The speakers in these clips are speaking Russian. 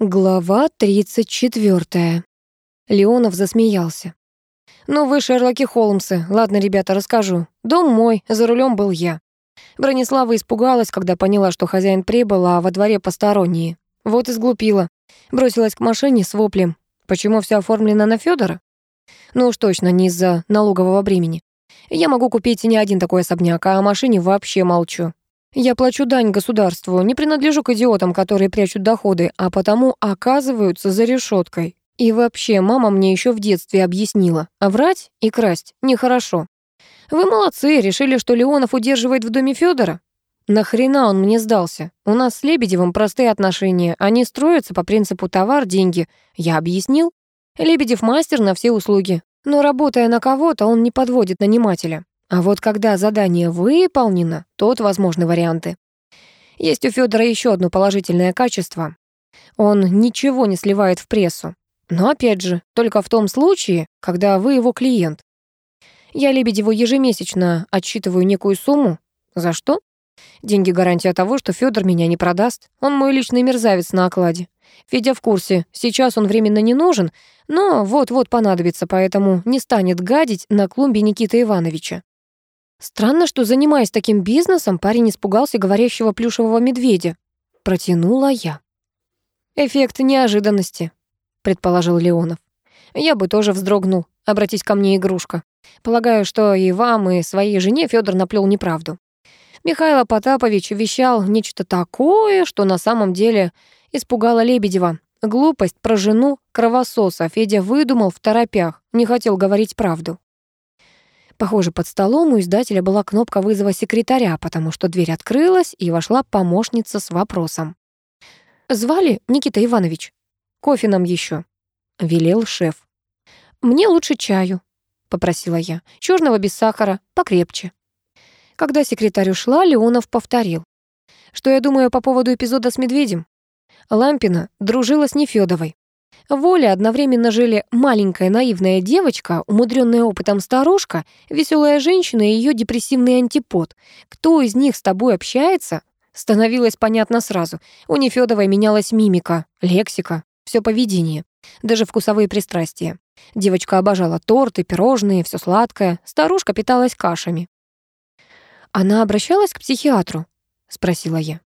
Глава 34. Леонов засмеялся. «Ну вы, Шерлоки Холмсы. Ладно, ребята, расскажу. Дом мой, за рулем был я. Бронислава испугалась, когда поняла, что хозяин прибыл, а во дворе посторонние. Вот и сглупила. Бросилась к машине с воплем. Почему все оформлено на Федора? Ну уж точно не из-за налогового бремени. Я могу купить не один такой особняк, а о машине вообще молчу. Я плачу дань государству, не принадлежу к идиотам, которые прячут доходы, а потому оказываются за решеткой. И вообще, мама мне еще в детстве объяснила, а врать и красть нехорошо. Вы молодцы, решили, что Леонов удерживает в доме Федора? Нахрена он мне сдался? У нас с Лебедевым простые отношения, они строятся по принципу товар, деньги. Я объяснил. Лебедев мастер на все услуги, но работая на кого-то, он не подводит нанимателя. А вот когда задание выполнено, тут возможны варианты. Есть у Федора еще одно положительное качество. Он ничего не сливает в прессу. Но опять же, только в том случае, когда вы его клиент. Я Лебедеву ежемесячно отсчитываю некую сумму. За что? Деньги гарантия того, что Федор меня не продаст. Он мой личный мерзавец на окладе. Федя в курсе, сейчас он временно не нужен, но вот-вот понадобится, поэтому не станет гадить на клумбе Никиты Ивановича. Странно, что, занимаясь таким бизнесом, парень испугался говорящего плюшевого медведя. Протянула я. «Эффект неожиданности», — предположил Леонов. «Я бы тоже вздрогнул. Обратись ко мне, игрушка. Полагаю, что и вам, и своей жене Федор наплел неправду. Михаил Потапович вещал нечто такое, что на самом деле испугало Лебедева. Глупость про жену кровососа Федя выдумал в торопях, не хотел говорить правду. Похоже, под столом у издателя была кнопка вызова секретаря, потому что дверь открылась, и вошла помощница с вопросом. «Звали Никита Иванович?» «Кофе нам еще», — велел шеф. «Мне лучше чаю», — попросила я. «Чёрного без сахара, покрепче». Когда секретарь ушла, Леонов повторил. «Что я думаю по поводу эпизода с медведем?» Лампина дружила с Нефёдовой. Воля одновременно жили маленькая наивная девочка, умудренная опытом старушка, веселая женщина и ее депрессивный антипод. Кто из них с тобой общается, становилось понятно сразу. У Нефёдовой менялась мимика, лексика, все поведение, даже вкусовые пристрастия. Девочка обожала торты, пирожные, все сладкое. Старушка питалась кашами. «Она обращалась к психиатру?» — спросила я.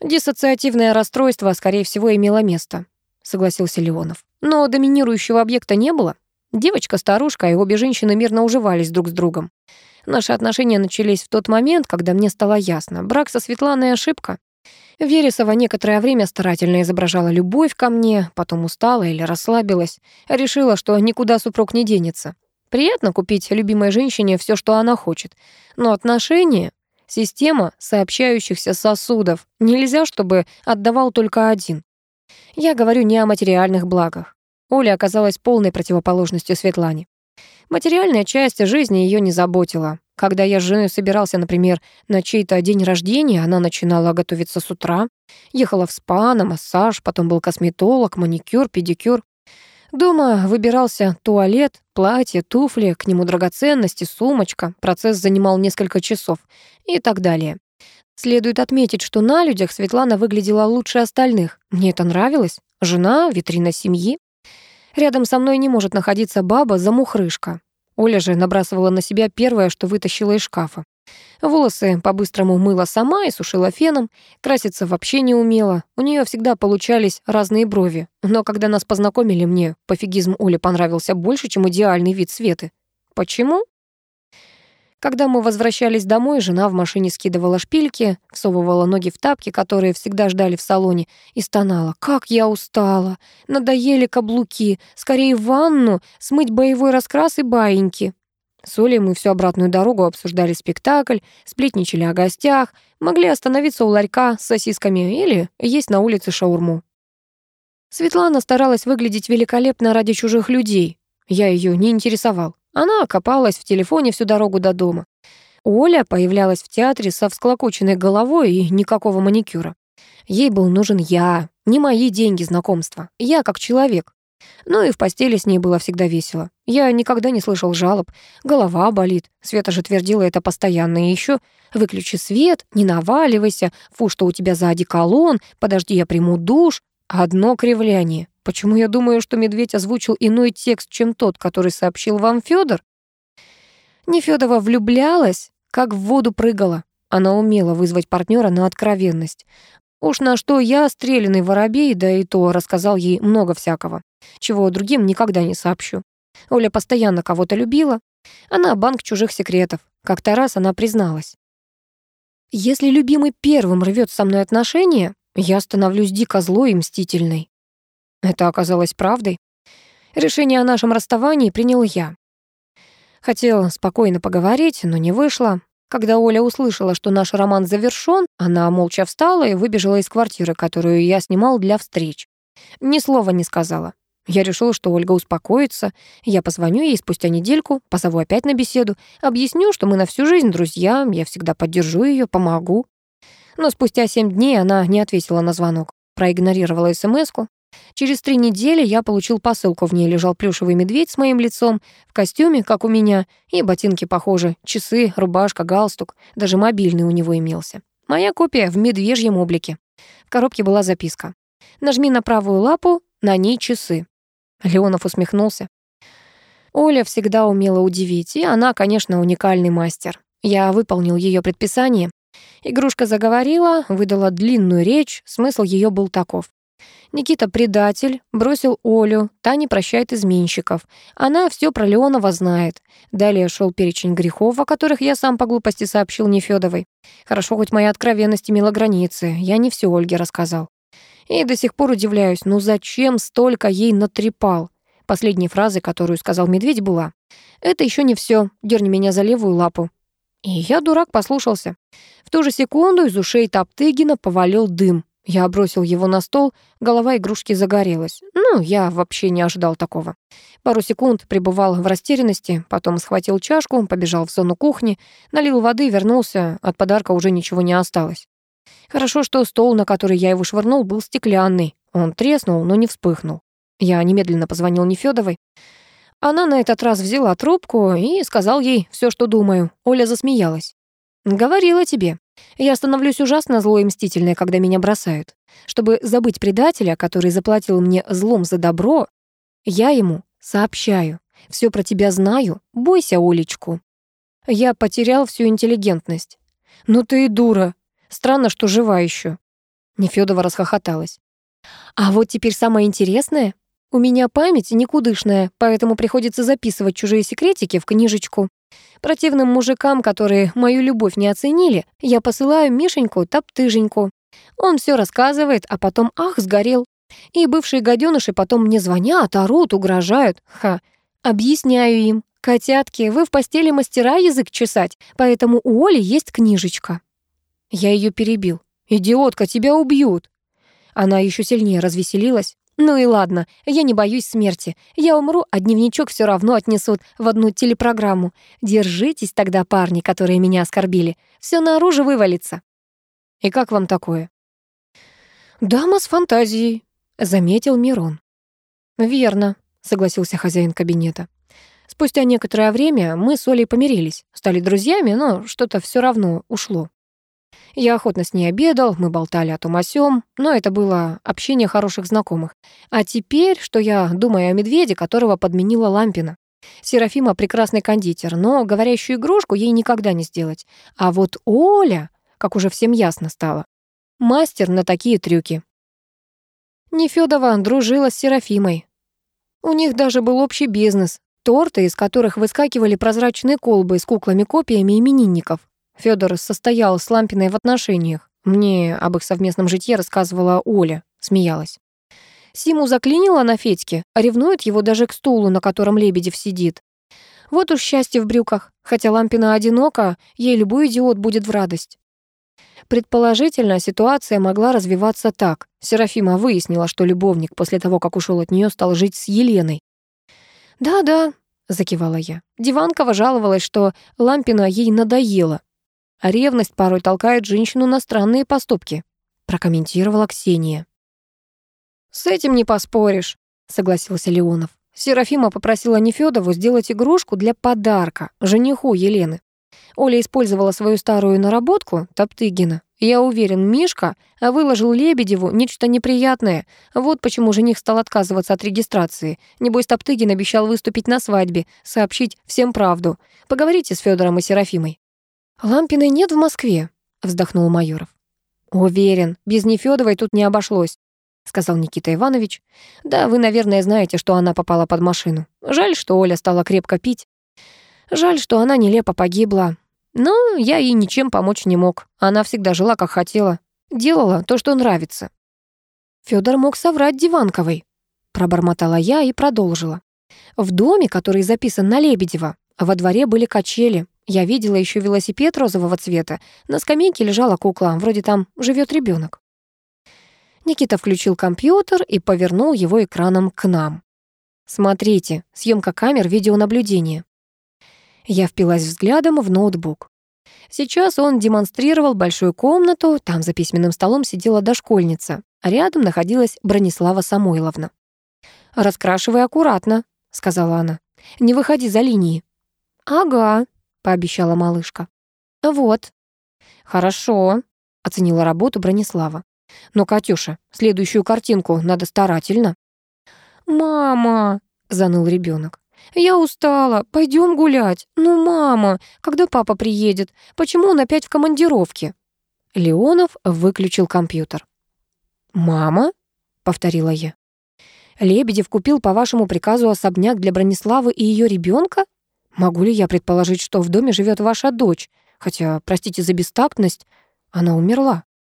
Диссоциативное расстройство, скорее всего, имело место согласился Леонов. Но доминирующего объекта не было. Девочка-старушка и обе женщины мирно уживались друг с другом. Наши отношения начались в тот момент, когда мне стало ясно. Брак со Светланой — ошибка. Вересова некоторое время старательно изображала любовь ко мне, потом устала или расслабилась, решила, что никуда супруг не денется. Приятно купить любимой женщине все, что она хочет. Но отношения — система сообщающихся сосудов. Нельзя, чтобы отдавал только один. Я говорю не о материальных благах. Оля оказалась полной противоположностью Светлане. Материальная часть жизни ее не заботила. Когда я с женой собирался, например, на чей-то день рождения, она начинала готовиться с утра, ехала в спа, на массаж, потом был косметолог, маникюр, педикюр. Дома выбирался туалет, платье, туфли, к нему драгоценности, сумочка. Процесс занимал несколько часов и так далее. Следует отметить, что на людях Светлана выглядела лучше остальных. Мне это нравилось. Жена, витрина семьи. Рядом со мной не может находиться баба-замухрышка. Оля же набрасывала на себя первое, что вытащила из шкафа. Волосы по-быстрому мыла сама и сушила феном, краситься вообще не умела. У нее всегда получались разные брови. Но когда нас познакомили, мне пофигизм Оли понравился больше, чем идеальный вид Светы. Почему? Когда мы возвращались домой, жена в машине скидывала шпильки, всовывала ноги в тапки, которые всегда ждали в салоне, и стонала. «Как я устала! Надоели каблуки! Скорее в ванну, смыть боевой раскрас и баиньки!» С Олей мы всю обратную дорогу обсуждали спектакль, сплетничали о гостях, могли остановиться у ларька с сосисками или есть на улице шаурму. Светлана старалась выглядеть великолепно ради чужих людей. Я ее не интересовал. Она копалась в телефоне всю дорогу до дома. Оля появлялась в театре со всклокоченной головой и никакого маникюра. Ей был нужен я, не мои деньги знакомства. Я как человек. Ну и в постели с ней было всегда весело. Я никогда не слышал жалоб. Голова болит. Света же твердила это постоянно. И еще выключи свет, не наваливайся. Фу, что у тебя за одеколон. Подожди, я приму душ. Одно кривляние. Почему я думаю, что медведь озвучил иной текст, чем тот, который сообщил вам Федор? Нефёдова влюблялась, как в воду прыгала. Она умела вызвать партнера на откровенность. Уж на что я, стрелянный воробей, да и то рассказал ей много всякого, чего другим никогда не сообщу. Оля постоянно кого-то любила. Она банк чужих секретов. Как-то раз она призналась. Если любимый первым рвет со мной отношения, я становлюсь дико злой и мстительной. Это оказалось правдой. Решение о нашем расставании принял я. Хотела спокойно поговорить, но не вышло. Когда Оля услышала, что наш роман завершён, она молча встала и выбежала из квартиры, которую я снимал для встреч. Ни слова не сказала. Я решила, что Ольга успокоится. Я позвоню ей спустя недельку, позову опять на беседу, объясню, что мы на всю жизнь друзья, я всегда поддержу ее, помогу. Но спустя семь дней она не ответила на звонок, проигнорировала СМСку. Через три недели я получил посылку, в ней лежал плюшевый медведь с моим лицом, в костюме, как у меня, и ботинки похожи, часы, рубашка, галстук, даже мобильный у него имелся. Моя копия в медвежьем облике. В коробке была записка. «Нажми на правую лапу, на ней часы». Леонов усмехнулся. Оля всегда умела удивить, и она, конечно, уникальный мастер. Я выполнил ее предписание. Игрушка заговорила, выдала длинную речь, смысл ее был таков. Никита предатель, бросил Олю, та не прощает изменщиков. Она все про Леонова знает. Далее шел перечень грехов, о которых я сам по глупости сообщил Нефёдовой. Хорошо, хоть моя откровенность имела границы, я не все Ольге рассказал. И до сих пор удивляюсь, ну зачем столько ей натрепал? Последней фразой, которую сказал медведь, была «Это еще не все, дерни меня за левую лапу». И я, дурак, послушался. В ту же секунду из ушей Топтыгина повалил дым. Я бросил его на стол, голова игрушки загорелась. Ну, я вообще не ожидал такого. Пару секунд пребывал в растерянности, потом схватил чашку, побежал в зону кухни, налил воды, вернулся, от подарка уже ничего не осталось. Хорошо, что стол, на который я его швырнул, был стеклянный. Он треснул, но не вспыхнул. Я немедленно позвонил Нефёдовой. Она на этот раз взяла трубку и сказал ей все, что думаю. Оля засмеялась. «Говорила тебе. Я становлюсь ужасно злой и мстительной, когда меня бросают. Чтобы забыть предателя, который заплатил мне злом за добро, я ему сообщаю. Все про тебя знаю. Бойся, Олечку». Я потерял всю интеллигентность. «Ну ты и дура. Странно, что жива еще. Нефёдова расхохоталась. А вот теперь самое интересное. У меня память никудышная, поэтому приходится записывать чужие секретики в книжечку. Противным мужикам, которые мою любовь не оценили, я посылаю Мишеньку топтыженьку. Он все рассказывает, а потом ах, сгорел. И бывшие гаденыши потом мне звонят, орут, угрожают. Ха, объясняю им. Котятки, вы в постели мастера язык чесать, поэтому у Оли есть книжечка. Я ее перебил. «Идиотка, тебя убьют!» Она еще сильнее развеселилась. «Ну и ладно, я не боюсь смерти. Я умру, а дневничок все равно отнесут в одну телепрограмму. Держитесь тогда, парни, которые меня оскорбили. Все наружу вывалится». «И как вам такое?» «Дама с фантазией», — заметил Мирон. «Верно», — согласился хозяин кабинета. Спустя некоторое время мы с Олей помирились, стали друзьями, но что-то все равно ушло. Я охотно с ней обедал, мы болтали о том о сём, но это было общение хороших знакомых. А теперь, что я думаю о медведе, которого подменила Лампина. Серафима прекрасный кондитер, но говорящую игрушку ей никогда не сделать. А вот Оля, как уже всем ясно стало, мастер на такие трюки. Нефёдова дружила с Серафимой. У них даже был общий бизнес, торты, из которых выскакивали прозрачные колбы с куклами-копиями именинников. Федор состоял с Лампиной в отношениях. Мне об их совместном житье рассказывала Оля, смеялась. Симу заклинила на Федьке, а ревнует его даже к стулу, на котором Лебедев сидит. Вот уж счастье в брюках. Хотя Лампина одинока, ей любой идиот будет в радость. Предположительно, ситуация могла развиваться так. Серафима выяснила, что любовник после того, как ушел от нее, стал жить с Еленой. «Да-да», — закивала я. Диванкова жаловалась, что Лампина ей надоела. Ревность порой толкает женщину на странные поступки», — прокомментировала Ксения. «С этим не поспоришь», — согласился Леонов. Серафима попросила Нефёдову сделать игрушку для подарка жениху Елены. Оля использовала свою старую наработку, Топтыгина. Я уверен, Мишка выложил Лебедеву нечто неприятное. Вот почему жених стал отказываться от регистрации. Небось, Топтыгин обещал выступить на свадьбе, сообщить всем правду. Поговорите с Федором и Серафимой. «Лампиной нет в Москве», — вздохнул Майоров. «Уверен, без Нефёдовой тут не обошлось», — сказал Никита Иванович. «Да, вы, наверное, знаете, что она попала под машину. Жаль, что Оля стала крепко пить. Жаль, что она нелепо погибла. Но я ей ничем помочь не мог. Она всегда жила, как хотела. Делала то, что нравится». Фёдор мог соврать Диванковой», — пробормотала я и продолжила. «В доме, который записан на Лебедева, во дворе были качели, я видела еще велосипед розового цвета. На скамейке лежала кукла, вроде там живет ребенок. Никита включил компьютер и повернул его экраном к нам. «Смотрите, съемка камер видеонаблюдения». Я впилась взглядом в ноутбук. Сейчас он демонстрировал большую комнату, там за письменным столом сидела дошкольница, а рядом находилась Бронислава Самойловна. «Раскрашивай аккуратно», — сказала она. «Не выходи за линии». «Ага», пообещала малышка. «Вот». «Хорошо», — оценила работу Бронислава. «Но, Катюша, следующую картинку надо старательно». «Мама», — заныл ребенок. «Я устала. Пойдем гулять. Ну, мама, когда папа приедет? Почему он опять в командировке?» Леонов выключил компьютер. «Мама?» — повторила я. «Лебедев купил по вашему приказу особняк для Брониславы и ее ребенка? Могу ли я предположить, что в доме живет ваша дочь? Хотя, простите за бестактность, она умерла.